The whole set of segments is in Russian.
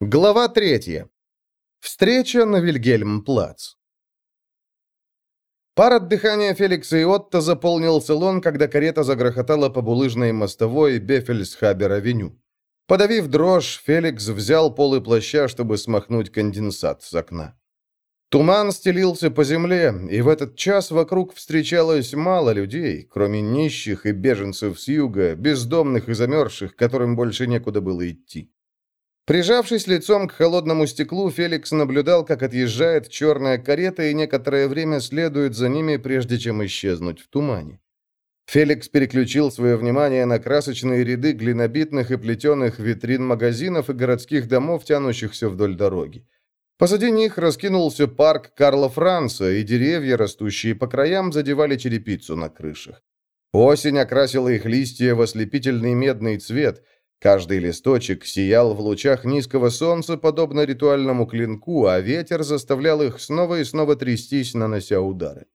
Глава третья. Встреча на Вильгельм-плац. Пар от дыхания Феликса и Отто заполнил салон, когда карета загрохотала по булыжной мостовой Бефельсхабер-авеню. Подавив дрожь, Феликс взял полы плаща, чтобы смахнуть конденсат с окна. Туман стелился по земле, и в этот час вокруг встречалось мало людей, кроме нищих и беженцев с юга, бездомных и замерзших, которым больше некуда было идти. Прижавшись лицом к холодному стеклу, Феликс наблюдал, как отъезжает черная карета и некоторое время следует за ними, прежде чем исчезнуть в тумане. Феликс переключил свое внимание на красочные ряды глинобитных и плетеных витрин магазинов и городских домов, тянущихся вдоль дороги. Позади них раскинулся парк Карла Франца, и деревья, растущие по краям, задевали черепицу на крышах. Осень окрасила их листья в ослепительный медный цвет – Каждый листочек сиял в лучах низкого солнца, подобно ритуальному клинку, а ветер заставлял их снова и снова трястись, нанося удары.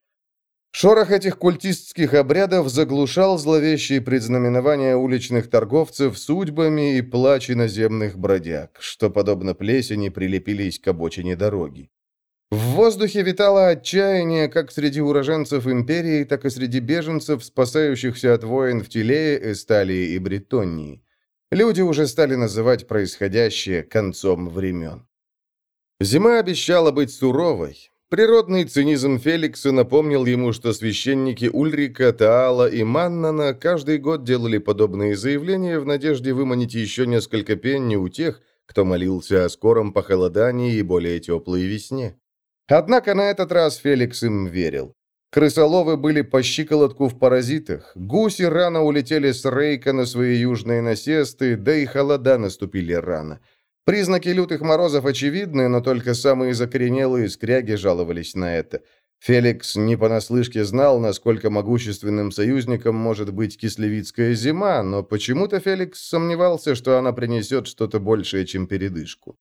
Шорох этих культистских обрядов заглушал зловещие предзнаменования уличных торговцев судьбами и плач иноземных бродяг, что, подобно плесени, прилепились к обочине дороги. В воздухе витало отчаяние как среди уроженцев империи, так и среди беженцев, спасающихся от войн в Тилее, Эсталии и Бретонии. Люди уже стали называть происходящее концом времен. Зима обещала быть суровой. Природный цинизм Феликса напомнил ему, что священники Ульрика, Таала и Маннана каждый год делали подобные заявления в надежде выманить еще несколько пенни у тех, кто молился о скором похолодании и более теплой весне. Однако на этот раз Феликс им верил. Крысоловы были по щиколотку в паразитах, гуси рано улетели с рейка на свои южные насесты, да и холода наступили рано. Признаки лютых морозов очевидны, но только самые закоренелые скряги жаловались на это. Феликс не понаслышке знал, насколько могущественным союзником может быть кислевицкая зима, но почему-то Феликс сомневался, что она принесет что-то большее, чем передышку.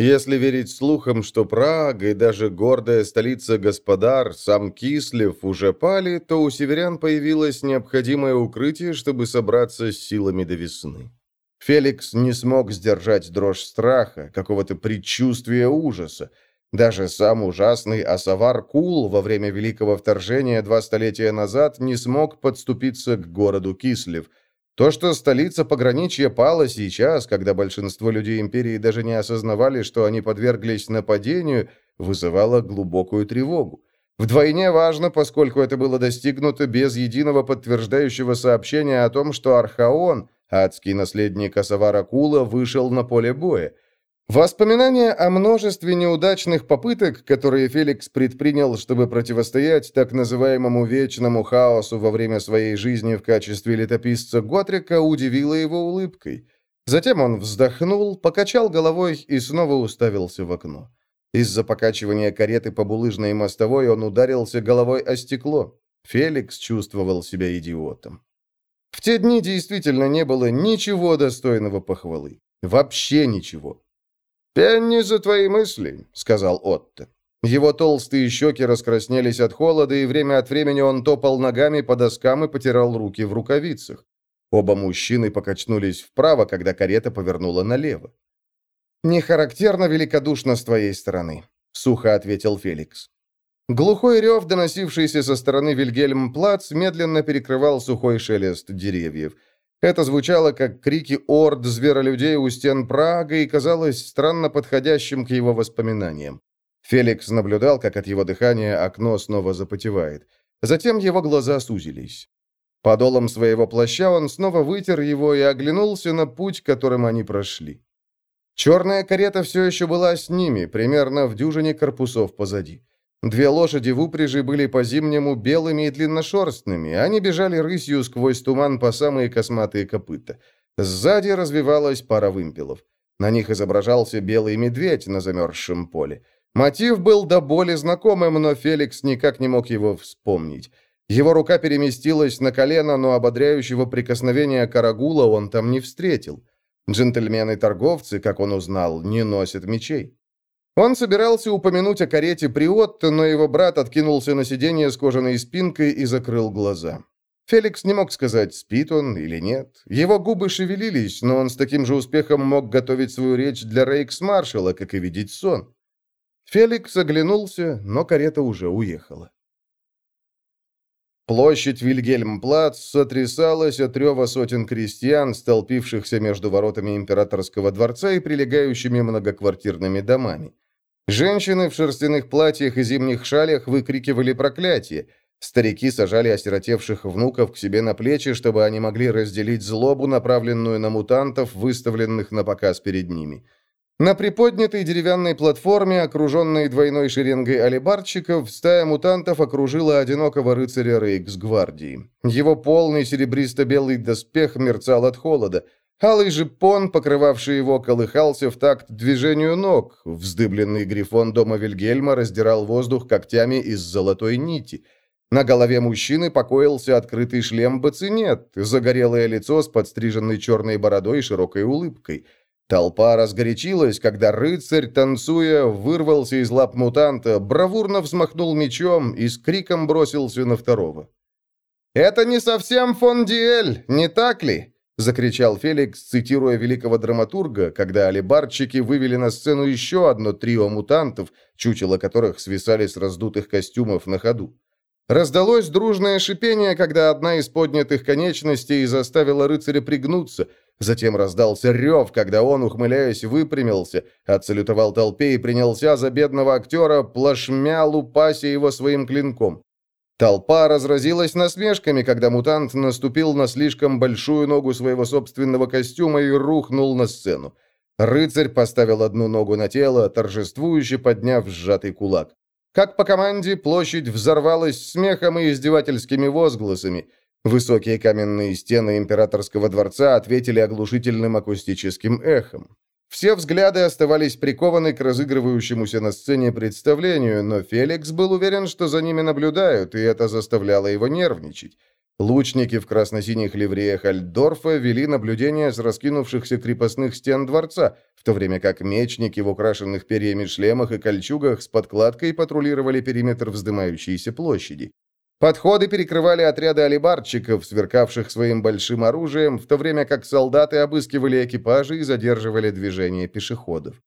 Если верить слухам, что Прага и даже гордая столица Господар, сам Кислев, уже пали, то у северян появилось необходимое укрытие, чтобы собраться с силами до весны. Феликс не смог сдержать дрожь страха, какого-то предчувствия ужаса. Даже сам ужасный Асавар Кул во время Великого Вторжения два столетия назад не смог подступиться к городу Кислев – то, что столица пограничья пала сейчас, когда большинство людей империи даже не осознавали, что они подверглись нападению, вызывало глубокую тревогу. Вдвойне важно, поскольку это было достигнуто без единого подтверждающего сообщения о том, что Архаон, адский наследник Асавара Кула, вышел на поле боя. Воспоминания о множестве неудачных попыток, которые Феликс предпринял, чтобы противостоять так называемому вечному хаосу во время своей жизни в качестве летописца Готрика, удивило его улыбкой. Затем он вздохнул, покачал головой и снова уставился в окно. Из-за покачивания кареты по булыжной мостовой он ударился головой о стекло. Феликс чувствовал себя идиотом. В те дни действительно не было ничего достойного похвалы. Вообще ничего. «Пенни за твои мысли», — сказал Отто. Его толстые щеки раскраснелись от холода, и время от времени он топал ногами по доскам и потирал руки в рукавицах. Оба мужчины покачнулись вправо, когда карета повернула налево. «Не характерно великодушно с твоей стороны», — сухо ответил Феликс. Глухой рев, доносившийся со стороны Вильгельм-Плац, медленно перекрывал сухой шелест деревьев — это звучало, как крики орд зверолюдей у стен Прага и казалось странно подходящим к его воспоминаниям. Феликс наблюдал, как от его дыхания окно снова запотевает. Затем его глаза сузились. Подолом своего плаща он снова вытер его и оглянулся на путь, которым они прошли. Черная карета все еще была с ними, примерно в дюжине корпусов позади. Две лошади в упряжи были по-зимнему белыми и длинношерстными. Они бежали рысью сквозь туман по самые косматые копыта. Сзади развивалась пара вымпелов. На них изображался белый медведь на замерзшем поле. Мотив был до боли знакомым, но Феликс никак не мог его вспомнить. Его рука переместилась на колено, но ободряющего прикосновения Карагула он там не встретил. Джентльмены-торговцы, как он узнал, не носят мечей. Он собирался упомянуть о карете Приотто, но его брат откинулся на сиденье с кожаной спинкой и закрыл глаза. Феликс не мог сказать, спит он или нет. Его губы шевелились, но он с таким же успехом мог готовить свою речь для рейкс-маршала, как и видеть сон. Феликс оглянулся, но карета уже уехала. Площадь Вильгельмплац сотрясалась от рева сотен крестьян, столпившихся между воротами императорского дворца и прилегающими многоквартирными домами. Женщины в шерстяных платьях и зимних шалях выкрикивали проклятие. Старики сажали осиротевших внуков к себе на плечи, чтобы они могли разделить злобу, направленную на мутантов, выставленных на показ перед ними. На приподнятой деревянной платформе, окруженной двойной шеренгой алибарчиков, стая мутантов окружила одинокого рыцаря Рейксгвардии. Его полный серебристо-белый доспех мерцал от холода. Алый же пон, покрывавший его, колыхался в такт движению ног. Вздыбленный грифон дома Вильгельма раздирал воздух когтями из золотой нити. На голове мужчины покоился открытый шлем бацинет, загорелое лицо с подстриженной черной бородой и широкой улыбкой – Толпа разгорячилась, когда рыцарь, танцуя, вырвался из лап мутанта, бравурно взмахнул мечом и с криком бросился на второго. «Это не совсем фон Диэль, не так ли?» — закричал Феликс, цитируя великого драматурга, когда алибарчики вывели на сцену еще одно трио мутантов, чучело которых свисали с раздутых костюмов на ходу. Раздалось дружное шипение, когда одна из поднятых конечностей заставила рыцаря пригнуться — Затем раздался рев, когда он, ухмыляясь, выпрямился, отсалютовал толпе и принялся за бедного актера, плашмя лупася его своим клинком. Толпа разразилась насмешками, когда мутант наступил на слишком большую ногу своего собственного костюма и рухнул на сцену. Рыцарь поставил одну ногу на тело, торжествующе подняв сжатый кулак. Как по команде, площадь взорвалась смехом и издевательскими возгласами. Высокие каменные стены императорского дворца ответили оглушительным акустическим эхом. Все взгляды оставались прикованы к разыгрывающемуся на сцене представлению, но Феликс был уверен, что за ними наблюдают, и это заставляло его нервничать. Лучники в красно-синих ливреях Альдорфа вели наблюдение с раскинувшихся крепостных стен дворца, в то время как мечники в украшенных перьями шлемах и кольчугах с подкладкой патрулировали периметр вздымающейся площади. Подходы перекрывали отряды алибарчиков, сверкавших своим большим оружием, в то время как солдаты обыскивали экипажи и задерживали движение пешеходов.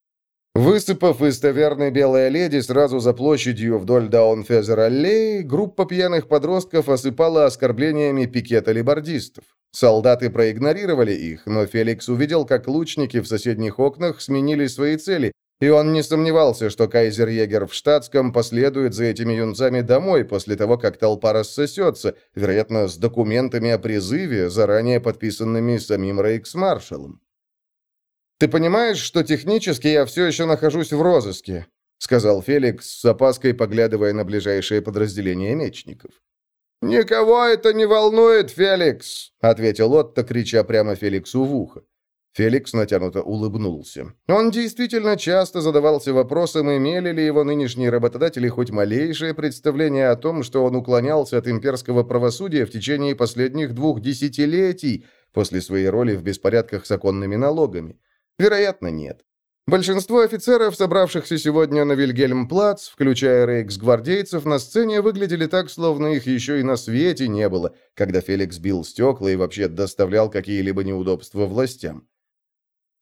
Высыпав из таверны «Белая леди» сразу за площадью вдоль Даунфезер-аллеи, группа пьяных подростков осыпала оскорблениями пикет алибардистов. Солдаты проигнорировали их, но Феликс увидел, как лучники в соседних окнах сменили свои цели и он не сомневался, что кайзер-егер в штатском последует за этими юнцами домой после того, как толпа рассосется, вероятно, с документами о призыве, заранее подписанными самим рейксмаршалом. «Ты понимаешь, что технически я все еще нахожусь в розыске?» — сказал Феликс, с опаской поглядывая на ближайшее подразделение мечников. «Никого это не волнует, Феликс!» — ответил Отто, крича прямо Феликсу в ухо. Феликс натянуто улыбнулся. Он действительно часто задавался вопросом, имели ли его нынешние работодатели хоть малейшее представление о том, что он уклонялся от имперского правосудия в течение последних двух десятилетий после своей роли в беспорядках с оконными налогами. Вероятно, нет. Большинство офицеров, собравшихся сегодня на Вильгельмплац, включая рейксгвардейцев, на сцене выглядели так, словно их еще и на свете не было, когда Феликс бил стекла и вообще доставлял какие-либо неудобства властям.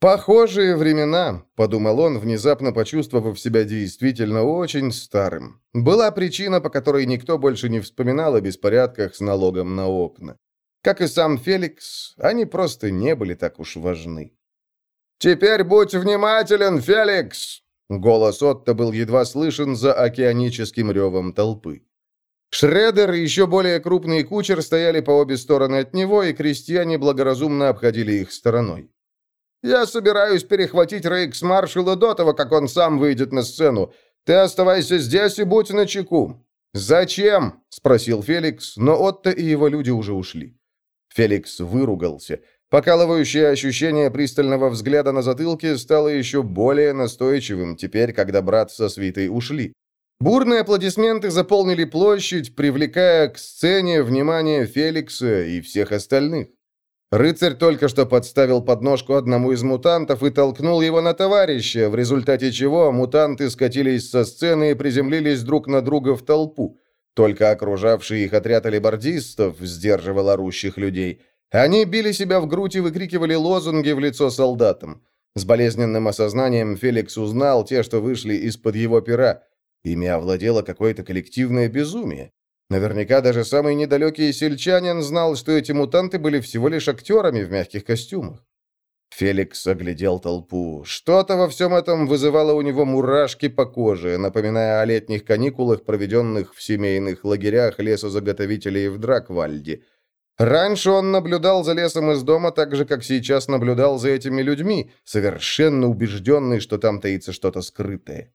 «Похожие времена», — подумал он, внезапно почувствовав себя действительно очень старым. Была причина, по которой никто больше не вспоминал о беспорядках с налогом на окна. Как и сам Феликс, они просто не были так уж важны. «Теперь будь внимателен, Феликс!» Голос Отто был едва слышен за океаническим ревом толпы. Шредер и еще более крупный кучер стояли по обе стороны от него, и крестьяне благоразумно обходили их стороной. Я собираюсь перехватить рейкс-маршала до того, как он сам выйдет на сцену. Ты оставайся здесь и будь начеку». «Зачем?» — спросил Феликс, но Отто и его люди уже ушли. Феликс выругался. Покалывающее ощущение пристального взгляда на затылке стало еще более настойчивым теперь, когда брат со свитой ушли. Бурные аплодисменты заполнили площадь, привлекая к сцене внимание Феликса и всех остальных. Рыцарь только что подставил подножку одному из мутантов и толкнул его на товарища, в результате чего мутанты скатились со сцены и приземлились друг на друга в толпу. Только окружавший их отряд алибардистов сдерживал орущих людей. Они били себя в грудь и выкрикивали лозунги в лицо солдатам. С болезненным осознанием Феликс узнал те, что вышли из-под его пера. Ими овладело какое-то коллективное безумие. Наверняка даже самый недалекий сельчанин знал, что эти мутанты были всего лишь актерами в мягких костюмах. Феликс оглядел толпу. Что-то во всем этом вызывало у него мурашки по коже, напоминая о летних каникулах, проведенных в семейных лагерях лесозаготовителей в Драквальде. Раньше он наблюдал за лесом из дома так же, как сейчас наблюдал за этими людьми, совершенно убежденный, что там таится что-то скрытое.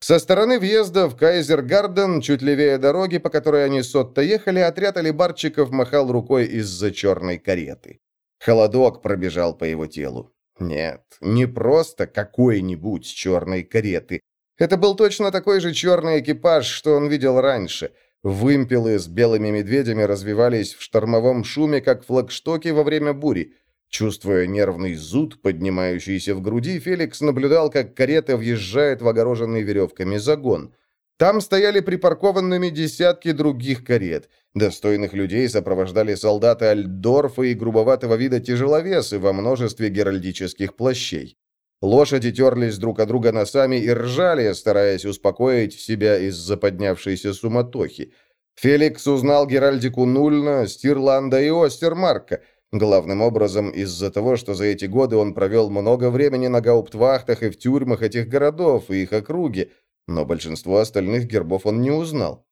Со стороны въезда в Кайзергарден, чуть левее дороги, по которой они с Отто ехали, отряд алибарчиков махал рукой из-за черной кареты. Холодок пробежал по его телу. Нет, не просто какой-нибудь черной кареты. Это был точно такой же черный экипаж, что он видел раньше. Вымпелы с белыми медведями развивались в штормовом шуме, как флагштоки во время бури. Чувствуя нервный зуд, поднимающийся в груди, Феликс наблюдал, как карета въезжает в огороженный веревками загон. Там стояли припаркованными десятки других карет. Достойных людей сопровождали солдаты Альдорфа и грубоватого вида тяжеловесы во множестве геральдических плащей. Лошади терлись друг от друга носами и ржали, стараясь успокоить себя из-за поднявшейся суматохи. Феликс узнал Геральдику Нульна, Стирланда и Остермарка – Главным образом из-за того, что за эти годы он провел много времени на гауптвахтах и в тюрьмах этих городов и их округи, но большинство остальных гербов он не узнал.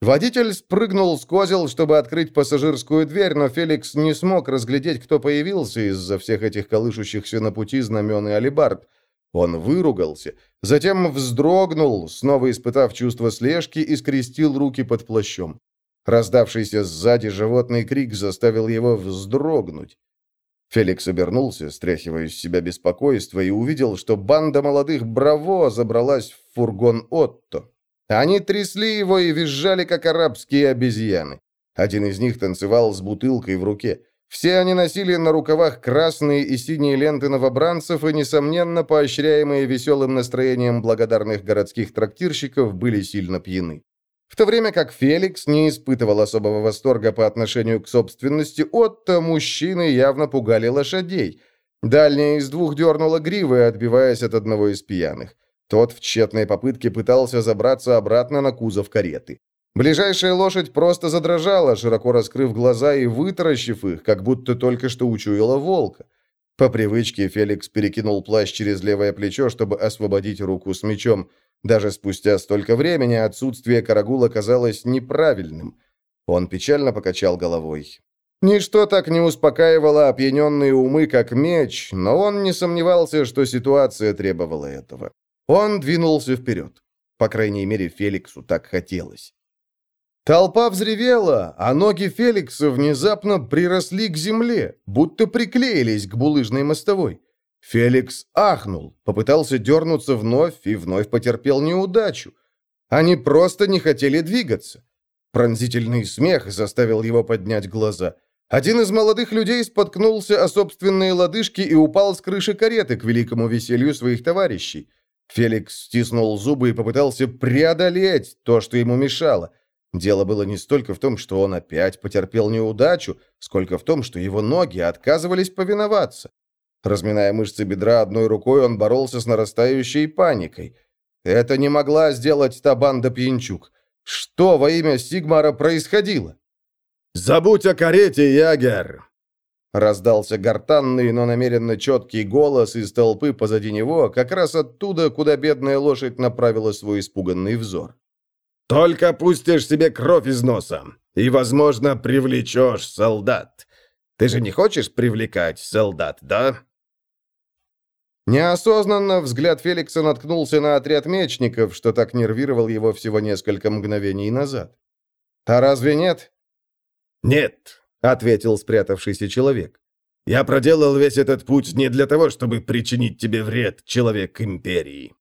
Водитель спрыгнул с козел, чтобы открыть пассажирскую дверь, но Феликс не смог разглядеть, кто появился из-за всех этих колышущихся на пути знамен и алибард. Он выругался, затем вздрогнул, снова испытав чувство слежки, и скрестил руки под плащом. Раздавшийся сзади животный крик заставил его вздрогнуть. Феликс обернулся, стряхивая из себя беспокойство, и увидел, что банда молодых браво забралась в фургон Отто. Они трясли его и визжали, как арабские обезьяны. Один из них танцевал с бутылкой в руке. Все они носили на рукавах красные и синие ленты новобранцев, и, несомненно, поощряемые веселым настроением благодарных городских трактирщиков, были сильно пьяны. В то время как Феликс не испытывал особого восторга по отношению к собственности Отто, мужчины явно пугали лошадей. Дальняя из двух дернула гривы, отбиваясь от одного из пьяных. Тот в тщетной попытке пытался забраться обратно на кузов кареты. Ближайшая лошадь просто задрожала, широко раскрыв глаза и вытаращив их, как будто только что учуяла волка. По привычке Феликс перекинул плащ через левое плечо, чтобы освободить руку с мечом. Даже спустя столько времени отсутствие Карагула казалось неправильным. Он печально покачал головой. Ничто так не успокаивало опьяненные умы, как меч, но он не сомневался, что ситуация требовала этого. Он двинулся вперед. По крайней мере, Феликсу так хотелось. Толпа взревела, а ноги Феликса внезапно приросли к земле, будто приклеились к булыжной мостовой. Феликс ахнул, попытался дернуться вновь и вновь потерпел неудачу. Они просто не хотели двигаться. Пронзительный смех заставил его поднять глаза. Один из молодых людей споткнулся о собственные лодыжки и упал с крыши кареты к великому веселью своих товарищей. Феликс стиснул зубы и попытался преодолеть то, что ему мешало. Дело было не столько в том, что он опять потерпел неудачу, сколько в том, что его ноги отказывались повиноваться. Разминая мышцы бедра одной рукой, он боролся с нарастающей паникой. Это не могла сделать та банда пьянчук. Что во имя Сигмара происходило? «Забудь о карете, Ягер!» Раздался гортанный, но намеренно четкий голос из толпы позади него, как раз оттуда, куда бедная лошадь направила свой испуганный взор. «Только пустишь себе кровь из носа, и, возможно, привлечешь солдат. Ты же не хочешь привлекать солдат, да?» Неосознанно взгляд Феликса наткнулся на отряд мечников, что так нервировал его всего несколько мгновений назад. «А разве нет?» «Нет», — ответил спрятавшийся человек. «Я проделал весь этот путь не для того, чтобы причинить тебе вред, человек Империи».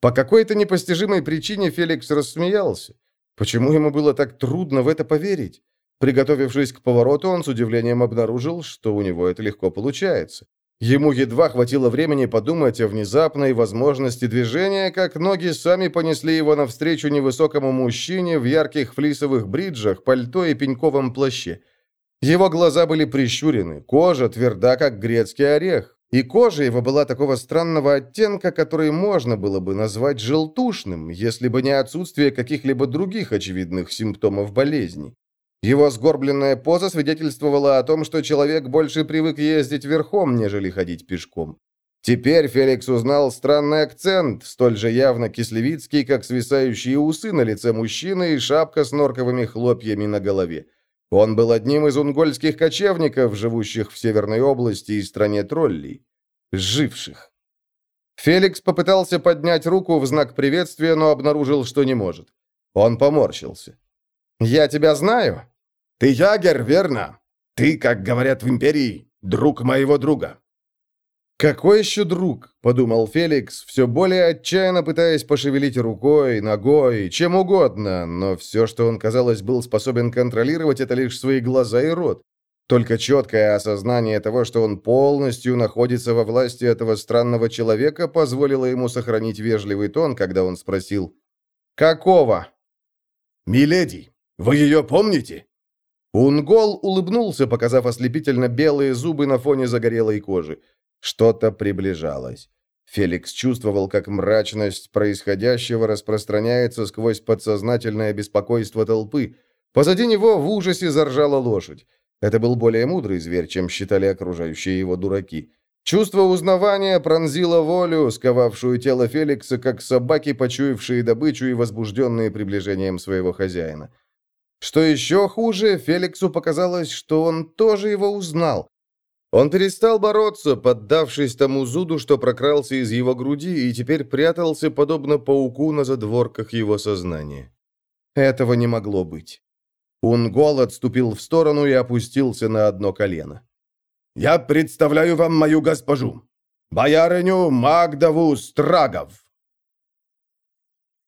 По какой-то непостижимой причине Феликс рассмеялся. Почему ему было так трудно в это поверить? Приготовившись к повороту, он с удивлением обнаружил, что у него это легко получается. Ему едва хватило времени подумать о внезапной возможности движения, как ноги сами понесли его навстречу невысокому мужчине в ярких флисовых бриджах, пальто и пеньковом плаще. Его глаза были прищурены, кожа тверда, как грецкий орех, и кожа его была такого странного оттенка, который можно было бы назвать желтушным, если бы не отсутствие каких-либо других очевидных симптомов болезни. Его сгорбленная поза свидетельствовала о том, что человек больше привык ездить верхом, нежели ходить пешком. Теперь Феликс узнал странный акцент, столь же явно кислевицкий, как свисающие усы на лице мужчины и шапка с норковыми хлопьями на голове. Он был одним из унгольских кочевников, живущих в Северной области и стране троллей. Живших. Феликс попытался поднять руку в знак приветствия, но обнаружил, что не может. Он поморщился. «Я тебя знаю?» «Ты ягер, верно? Ты, как говорят в Империи, друг моего друга». «Какой еще друг?» – подумал Феликс, все более отчаянно пытаясь пошевелить рукой, ногой, чем угодно, но все, что он, казалось, был способен контролировать, это лишь свои глаза и рот. Только четкое осознание того, что он полностью находится во власти этого странного человека, позволило ему сохранить вежливый тон, когда он спросил «Какого?» «Миледи, вы ее помните?» Унгол улыбнулся, показав ослепительно белые зубы на фоне загорелой кожи. Что-то приближалось. Феликс чувствовал, как мрачность происходящего распространяется сквозь подсознательное беспокойство толпы. Позади него в ужасе заржала лошадь. Это был более мудрый зверь, чем считали окружающие его дураки. Чувство узнавания пронзило волю, сковавшую тело Феликса, как собаки, почуявшие добычу и возбужденные приближением своего хозяина. Что еще хуже, Феликсу показалось, что он тоже его узнал. Он перестал бороться, поддавшись тому зуду, что прокрался из его груди, и теперь прятался, подобно пауку на задворках его сознания. Этого не могло быть. Унгол отступил в сторону и опустился на одно колено. «Я представляю вам мою госпожу, боярыню Магдову Страгов!»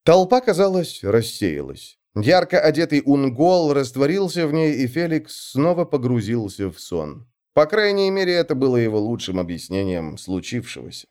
Толпа, казалось, рассеялась. Ярко одетый унгол растворился в ней, и Феликс снова погрузился в сон. По крайней мере, это было его лучшим объяснением случившегося.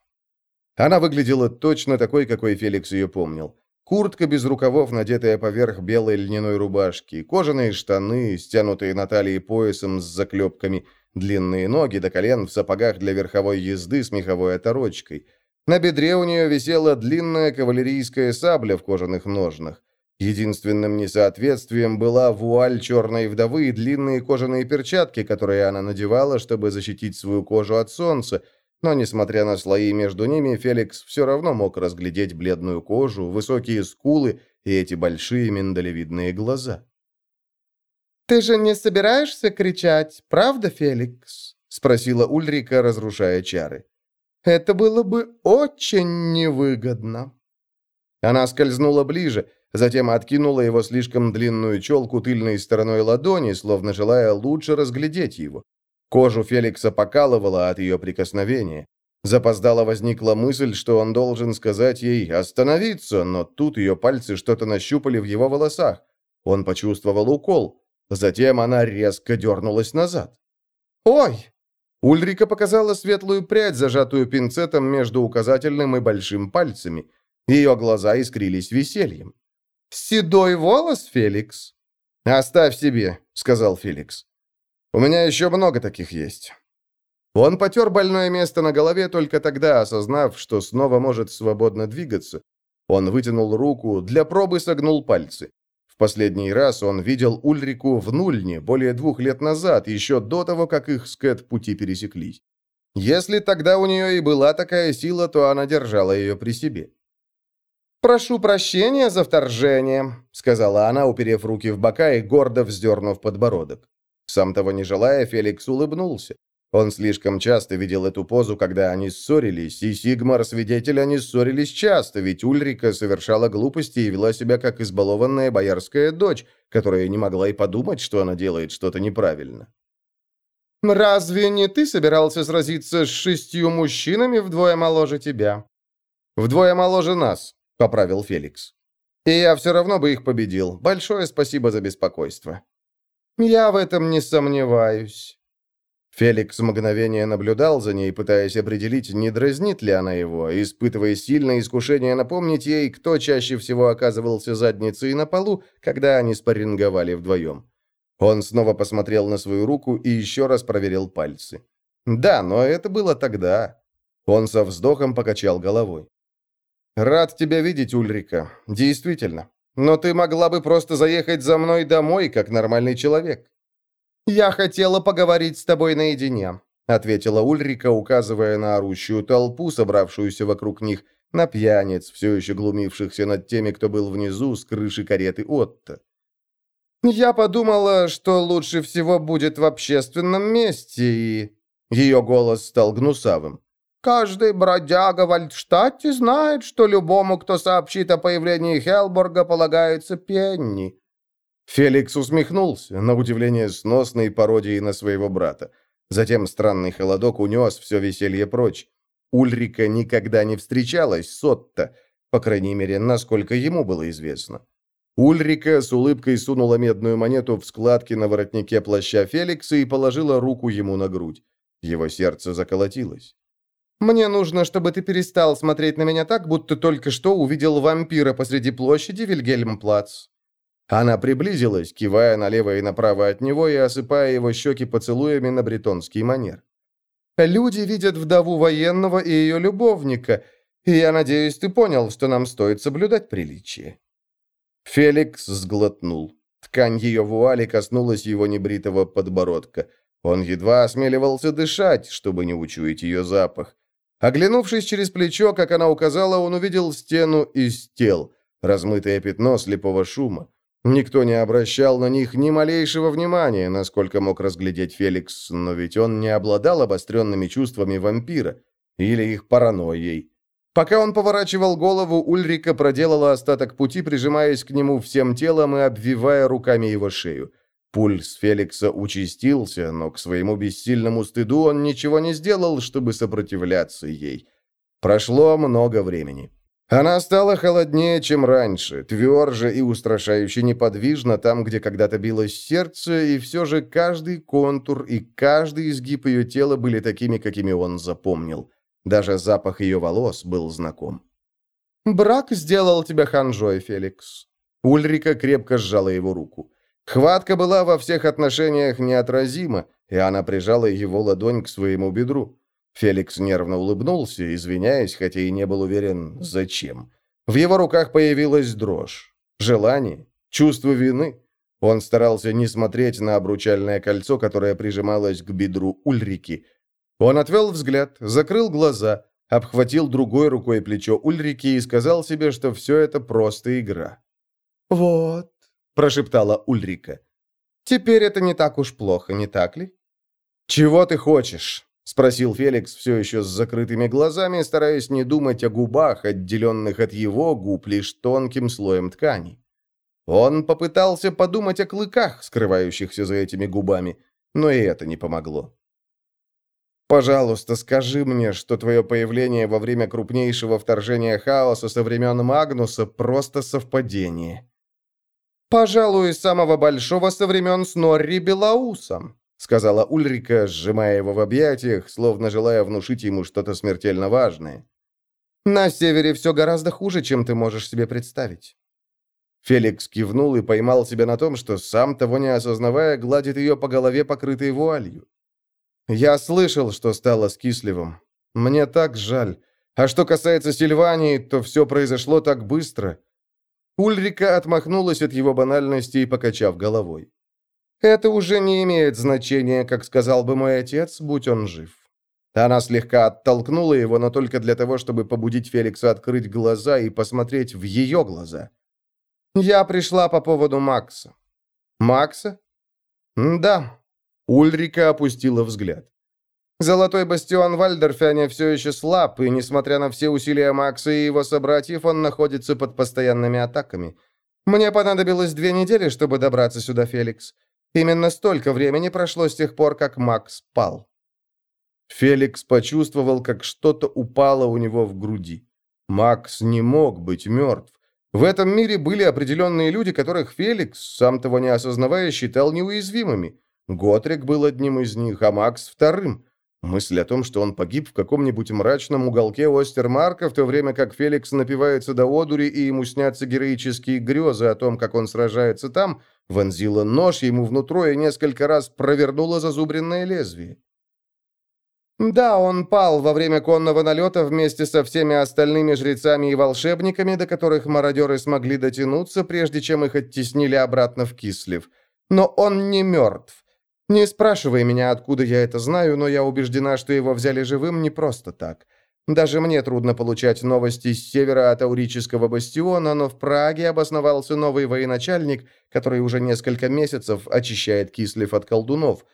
Она выглядела точно такой, какой Феликс ее помнил. Куртка без рукавов, надетая поверх белой льняной рубашки, кожаные штаны, стянутые на талии поясом с заклепками, длинные ноги до колен в сапогах для верховой езды с меховой оторочкой. На бедре у нее висела длинная кавалерийская сабля в кожаных ножнах. Единственным несоответствием была вуаль черной вдовы и длинные кожаные перчатки, которые она надевала, чтобы защитить свою кожу от солнца, но, несмотря на слои между ними, Феликс все равно мог разглядеть бледную кожу, высокие скулы и эти большие миндалевидные глаза. «Ты же не собираешься кричать, правда, Феликс?» — спросила Ульрика, разрушая чары. «Это было бы очень невыгодно». Она скользнула ближе, затем откинула его слишком длинную челку тыльной стороной ладони, словно желая лучше разглядеть его. Кожу Феликса покалывала от ее прикосновения. Запоздала возникла мысль, что он должен сказать ей «остановиться», но тут ее пальцы что-то нащупали в его волосах. Он почувствовал укол. Затем она резко дернулась назад. «Ой!» Ульрика показала светлую прядь, зажатую пинцетом между указательным и большим пальцами. Ее глаза искрились весельем. «Седой волос, Феликс?» «Оставь себе», — сказал Феликс. «У меня еще много таких есть». Он потер больное место на голове только тогда, осознав, что снова может свободно двигаться. Он вытянул руку, для пробы согнул пальцы. В последний раз он видел Ульрику в Нульне более двух лет назад, еще до того, как их с Кэт пути пересеклись. Если тогда у нее и была такая сила, то она держала ее при себе. «Прошу прощения за вторжение», — сказала она, уперев руки в бока и гордо вздернув подбородок. Сам того не желая, Феликс улыбнулся. Он слишком часто видел эту позу, когда они ссорились, и Сигмар свидетель, они ссорились часто, ведь Ульрика совершала глупости и вела себя как избалованная боярская дочь, которая не могла и подумать, что она делает что-то неправильно. «Разве не ты собирался сразиться с шестью мужчинами вдвое моложе тебя?» «Вдвое моложе нас», — поправил Феликс. «И я все равно бы их победил. Большое спасибо за беспокойство». «Я в этом не сомневаюсь». Феликс мгновение наблюдал за ней, пытаясь определить, не дразнит ли она его, испытывая сильное искушение напомнить ей, кто чаще всего оказывался задницей на полу, когда они спарринговали вдвоем. Он снова посмотрел на свою руку и еще раз проверил пальцы. Да, но это было тогда. Он со вздохом покачал головой. «Рад тебя видеть, Ульрика. Действительно. Но ты могла бы просто заехать за мной домой, как нормальный человек». «Я хотела поговорить с тобой наедине», — ответила Ульрика, указывая на орущую толпу, собравшуюся вокруг них, на пьяниц, все еще глумившихся над теми, кто был внизу, с крыши кареты Отто. «Я подумала, что лучше всего будет в общественном месте, и...» Ее голос стал гнусавым. «Каждый бродяга в Альтштадте знает, что любому, кто сообщит о появлении Хелборга, полагается пенни». Феликс усмехнулся, на удивление сносной пародией на своего брата. Затем странный холодок унес все веселье прочь. Ульрика никогда не встречалась с Отто, по крайней мере, насколько ему было известно. Ульрика с улыбкой сунула медную монету в складки на воротнике плаща Феликса и положила руку ему на грудь. Его сердце заколотилось. «Мне нужно, чтобы ты перестал смотреть на меня так, будто только что увидел вампира посреди площади Вильгельмплац». Она приблизилась, кивая налево и направо от него и осыпая его щеки поцелуями на бретонский манер. «Люди видят вдову военного и ее любовника, и я надеюсь, ты понял, что нам стоит соблюдать приличие». Феликс сглотнул. Ткань ее вуали коснулась его небритого подбородка. Он едва осмеливался дышать, чтобы не учуять ее запах. Оглянувшись через плечо, как она указала, он увидел стену из тел, размытое пятно слепого шума. Никто не обращал на них ни малейшего внимания, насколько мог разглядеть Феликс, но ведь он не обладал обостренными чувствами вампира или их паранойей. Пока он поворачивал голову, Ульрика проделала остаток пути, прижимаясь к нему всем телом и обвивая руками его шею. Пульс Феликса участился, но к своему бессильному стыду он ничего не сделал, чтобы сопротивляться ей. Прошло много времени. Она стала холоднее, чем раньше, тверже и устрашающе неподвижно там, где когда-то билось сердце, и все же каждый контур и каждый изгиб ее тела были такими, какими он запомнил. Даже запах ее волос был знаком. «Брак сделал тебя ханжой, Феликс». Ульрика крепко сжала его руку. Хватка была во всех отношениях неотразима, и она прижала его ладонь к своему бедру. Феликс нервно улыбнулся, извиняясь, хотя и не был уверен, зачем. В его руках появилась дрожь, желание, чувство вины. Он старался не смотреть на обручальное кольцо, которое прижималось к бедру Ульрики, он отвел взгляд, закрыл глаза, обхватил другой рукой плечо Ульрики и сказал себе, что все это просто игра. «Вот», — прошептала Ульрика. «Теперь это не так уж плохо, не так ли?» «Чего ты хочешь?» — спросил Феликс все еще с закрытыми глазами, стараясь не думать о губах, отделенных от его губ лишь тонким слоем ткани. Он попытался подумать о клыках, скрывающихся за этими губами, но и это не помогло. Пожалуйста, скажи мне, что твое появление во время крупнейшего вторжения хаоса со времен Магнуса просто совпадение. Пожалуй, самого большого со времен Снорри Белаусом, сказала Ульрика, сжимая его в объятиях, словно желая внушить ему что-то смертельно важное. На севере все гораздо хуже, чем ты можешь себе представить. Феликс кивнул и поймал себя на том, что сам того не осознавая, гладит ее по голове, покрытой вуалью. Я слышал, что стало с Кислевым. Мне так жаль. А что касается Сильвании, то все произошло так быстро. Ульрика отмахнулась от его банальности и покачав головой. Это уже не имеет значения, как сказал бы мой отец, будь он жив. Она слегка оттолкнула его, но только для того, чтобы побудить Феликса открыть глаза и посмотреть в ее глаза. «Я пришла по поводу Макса». «Макса?» «Да, Ульрика опустила взгляд. Золотой бастион Вальдерфяне все еще слаб, и, несмотря на все усилия Макса и его собратьев, он находится под постоянными атаками. Мне понадобилось две недели, чтобы добраться сюда, Феликс. Именно столько времени прошло с тех пор, как Макс пал. Феликс почувствовал, как что-то упало у него в груди. Макс не мог быть мертв. В этом мире были определенные люди, которых Феликс, сам того не осознавая, считал неуязвимыми. Готрик был одним из них, а Макс — вторым. Мысль о том, что он погиб в каком-нибудь мрачном уголке Остермарка, в то время как Феликс напивается до одури и ему снятся героические грезы о том, как он сражается там, вонзила нож ему внутрь и несколько раз провернула зазубренное лезвие. Да, он пал во время конного налета вместе со всеми остальными жрецами и волшебниками, до которых мародеры смогли дотянуться, прежде чем их оттеснили обратно в Кислив. Но он не мертв. Не спрашивай меня, откуда я это знаю, но я убеждена, что его взяли живым не просто так. Даже мне трудно получать новости с севера от Аурического бастиона, но в Праге обосновался новый военачальник, который уже несколько месяцев очищает Кислив от колдунов.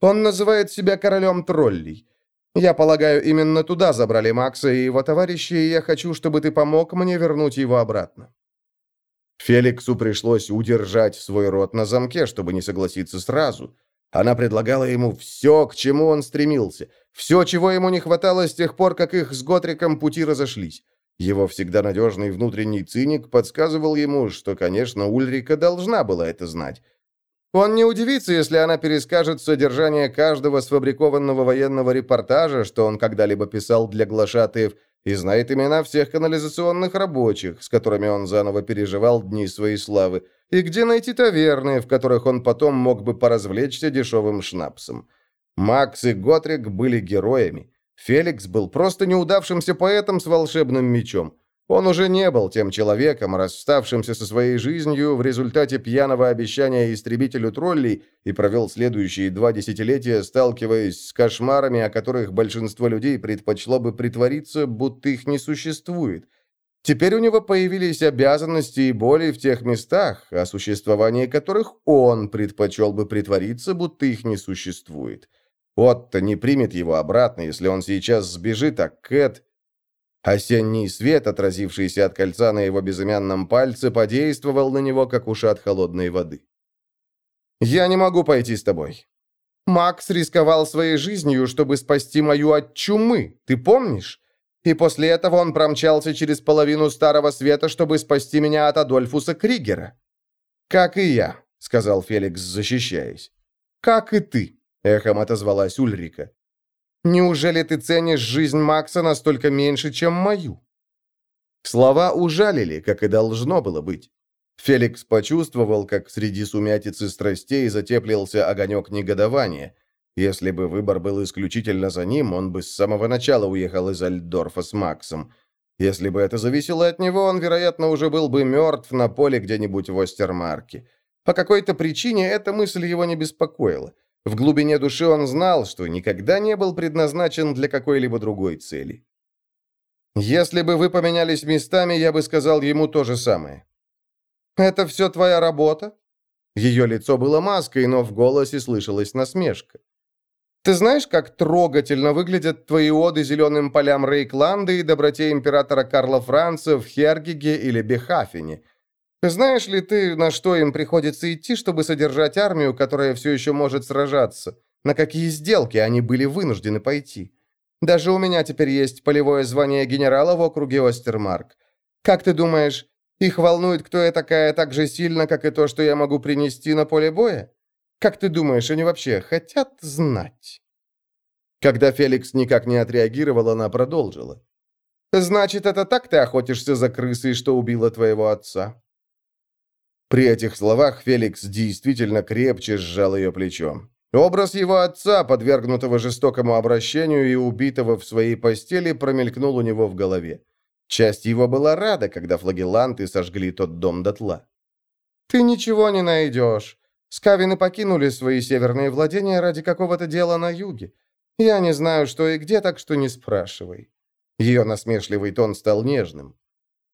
Он называет себя королем троллей. Я полагаю, именно туда забрали Макса и его товарищи, и я хочу, чтобы ты помог мне вернуть его обратно». Феликсу пришлось удержать свой рот на замке, чтобы не согласиться сразу. Она предлагала ему все, к чему он стремился, все, чего ему не хватало с тех пор, как их с Готриком пути разошлись. Его всегда надежный внутренний циник подсказывал ему, что, конечно, Ульрика должна была это знать. Он не удивится, если она перескажет содержание каждого сфабрикованного военного репортажа, что он когда-либо писал для глашатаев, и знает имена всех канализационных рабочих, с которыми он заново переживал дни своей славы, и где найти таверны, в которых он потом мог бы поразвлечься дешевым шнапсом. Макс и Готрик были героями. Феликс был просто неудавшимся поэтом с волшебным мечом. Он уже не был тем человеком, расставшимся со своей жизнью в результате пьяного обещания истребителю троллей и провел следующие два десятилетия, сталкиваясь с кошмарами, о которых большинство людей предпочло бы притвориться, будто их не существует. Теперь у него появились обязанности и боли в тех местах, о существовании которых он предпочел бы притвориться, будто их не существует. Отто не примет его обратно, если он сейчас сбежит, а Кэт Осенний свет, отразившийся от кольца на его безымянном пальце, подействовал на него, как ушат холодной воды. «Я не могу пойти с тобой. Макс рисковал своей жизнью, чтобы спасти мою от чумы, ты помнишь? И после этого он промчался через половину Старого Света, чтобы спасти меня от Адольфуса Кригера». «Как и я», — сказал Феликс, защищаясь. «Как и ты», — эхом отозвалась Ульрика. Неужели ты ценишь жизнь Макса настолько меньше, чем мою?» Слова ужалили, как и должно было быть. Феликс почувствовал, как среди сумятицы страстей затеплился огонек негодования. Если бы выбор был исключительно за ним, он бы с самого начала уехал из Альдорфа с Максом. Если бы это зависело от него, он, вероятно, уже был бы мертв на поле где-нибудь в Остермарке. По какой-то причине эта мысль его не беспокоила. В глубине души он знал, что никогда не был предназначен для какой-либо другой цели. «Если бы вы поменялись местами, я бы сказал ему то же самое». «Это все твоя работа?» Ее лицо было маской, но в голосе слышалась насмешка. «Ты знаешь, как трогательно выглядят твои оды зеленым полям Рейкланда и доброте императора Карла Франца в Хергиге или Бехафене? Знаешь ли ты, на что им приходится идти, чтобы содержать армию, которая все еще может сражаться? На какие сделки они были вынуждены пойти? Даже у меня теперь есть полевое звание генерала в округе Остермарк. Как ты думаешь, их волнует, кто я такая, так же сильно, как и то, что я могу принести на поле боя? Как ты думаешь, они вообще хотят знать?» Когда Феликс никак не отреагировал, она продолжила. «Значит, это так ты охотишься за крысой, что убила твоего отца?» При этих словах Феликс действительно крепче сжал ее плечом. Образ его отца, подвергнутого жестокому обращению и убитого в своей постели, промелькнул у него в голове. Часть его была рада, когда флагеланты сожгли тот дом дотла. «Ты ничего не найдешь. Скавины покинули свои северные владения ради какого-то дела на юге. Я не знаю, что и где, так что не спрашивай». Ее насмешливый тон стал нежным.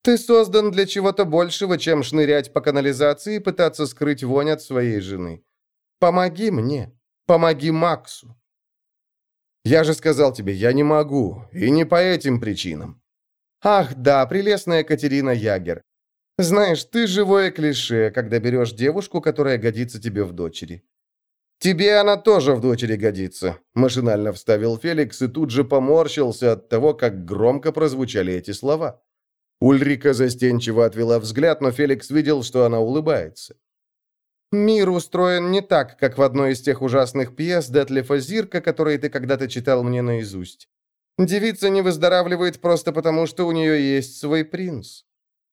Ты создан для чего-то большего, чем шнырять по канализации и пытаться скрыть вонь от своей жены. Помоги мне. Помоги Максу. Я же сказал тебе, я не могу. И не по этим причинам. Ах, да, прелестная Катерина Ягер. Знаешь, ты живое клише, когда берешь девушку, которая годится тебе в дочери. «Тебе она тоже в дочери годится», – машинально вставил Феликс и тут же поморщился от того, как громко прозвучали эти слова. Ульрика застенчиво отвела взгляд, но Феликс видел, что она улыбается. Мир устроен не так, как в одной из тех ужасных пьес Детлифа Зирка, которые ты когда-то читал мне наизусть. Девица не выздоравливает просто потому, что у нее есть свой принц».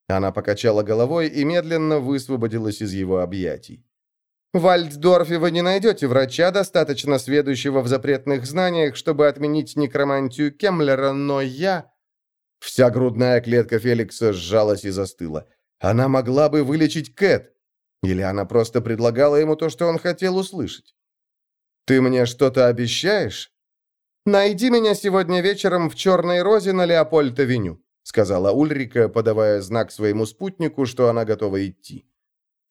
Она покачала головой и медленно высвободилась из его объятий. В Альтдорфе вы не найдете врача, достаточно сведущего в запретных знаниях, чтобы отменить некромантию Кемлера, но я...» Вся грудная клетка Феликса сжалась и застыла. Она могла бы вылечить Кэт. Или она просто предлагала ему то, что он хотел услышать. «Ты мне что-то обещаешь?» «Найди меня сегодня вечером в Черной Розе на Леопольд-авеню», сказала Ульрика, подавая знак своему спутнику, что она готова идти.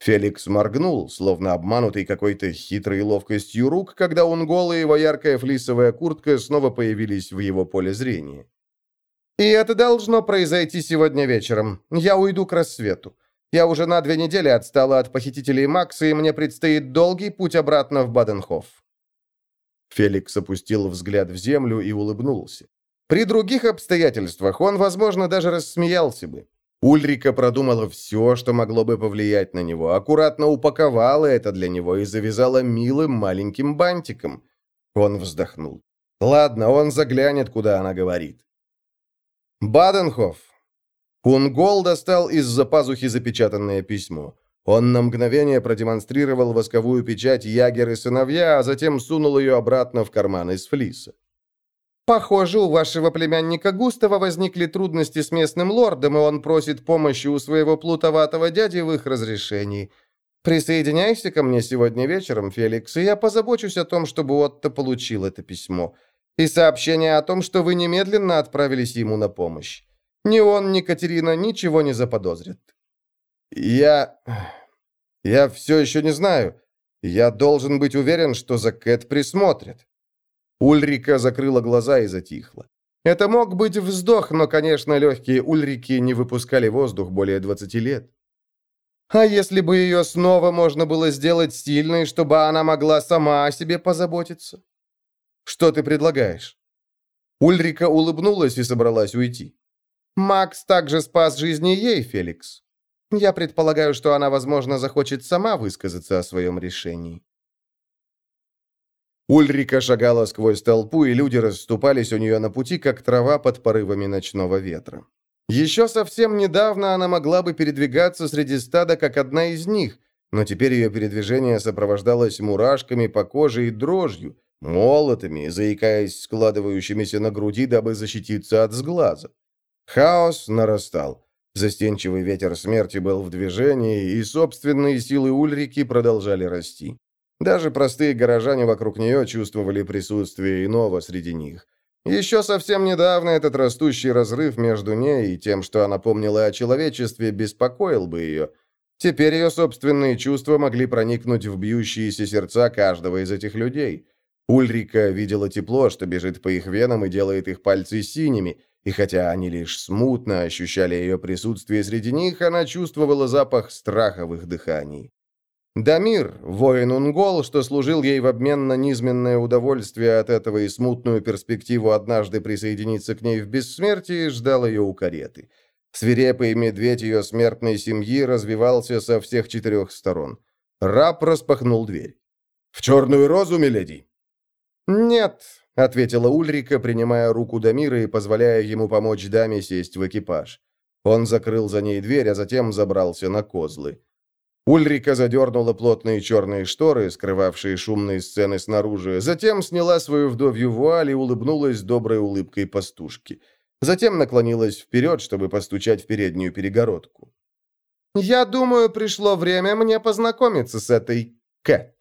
Феликс моргнул, словно обманутый какой-то хитрой ловкостью рук, когда он голый его яркая флисовая куртка снова появились в его поле зрения. «И это должно произойти сегодня вечером. Я уйду к рассвету. Я уже на две недели отстала от похитителей Макса, и мне предстоит долгий путь обратно в Баденхоф». Феликс опустил взгляд в землю и улыбнулся. При других обстоятельствах он, возможно, даже рассмеялся бы. Ульрика продумала все, что могло бы повлиять на него, аккуратно упаковала это для него и завязала милым маленьким бантиком. Он вздохнул. Ладно, он заглянет, куда она говорит. Баденхоф. Кунгол достал из-за пазухи запечатанное письмо. Он на мгновение продемонстрировал восковую печать Ягер и сыновья, а затем сунул ее обратно в карман из флиса. Похоже, у вашего племянника Густава возникли трудности с местным лордом, и он просит помощи у своего плутоватого дяди в их разрешении. Присоединяйся ко мне сегодня вечером, Феликс, и я позабочусь о том, чтобы Отто получил это письмо. И сообщение о том, что вы немедленно отправились ему на помощь. Ни он, ни Катерина ничего не заподозрят. Я... я все еще не знаю. Я должен быть уверен, что за Кэт присмотрят. Ульрика закрыла глаза и затихла. Это мог быть вздох, но, конечно, легкие Ульрики не выпускали воздух более 20 лет. А если бы ее снова можно было сделать сильной, чтобы она могла сама о себе позаботиться? Что ты предлагаешь? Ульрика улыбнулась и собралась уйти. Макс также спас жизни ей, Феликс. Я предполагаю, что она, возможно, захочет сама высказаться о своем решении. Ульрика шагала сквозь толпу, и люди расступались у нее на пути, как трава под порывами ночного ветра. Еще совсем недавно она могла бы передвигаться среди стада, как одна из них, но теперь ее передвижение сопровождалось мурашками по коже и дрожью, молотами, заикаясь складывающимися на груди, дабы защититься от сглаза. Хаос нарастал. Застенчивый ветер смерти был в движении, и собственные силы Ульрики продолжали расти. Даже простые горожане вокруг нее чувствовали присутствие иного среди них. Еще совсем недавно этот растущий разрыв между ней и тем, что она помнила о человечестве, беспокоил бы ее. Теперь ее собственные чувства могли проникнуть в бьющиеся сердца каждого из этих людей. Ульрика видела тепло, что бежит по их венам и делает их пальцы синими, и хотя они лишь смутно ощущали ее присутствие среди них, она чувствовала запах их дыхании. Дамир, воин Унгол, что служил ей в обмен на низменное удовольствие от этого и смутную перспективу однажды присоединиться к ней в бессмертии, ждал ее у кареты. Свирепый медведь ее смертной семьи развивался со всех четырех сторон. Раб распахнул дверь. «В черную розу, миледи?» «Нет», — ответила Ульрика, принимая руку Дамира и позволяя ему помочь даме сесть в экипаж. Он закрыл за ней дверь, а затем забрался на козлы. Ульрика задернула плотные черные шторы, скрывавшие шумные сцены снаружи, затем сняла свою вдовью вуаль и улыбнулась доброй улыбкой пастушки. Затем наклонилась вперед, чтобы постучать в переднюю перегородку. «Я думаю, пришло время мне познакомиться с этой Кэт».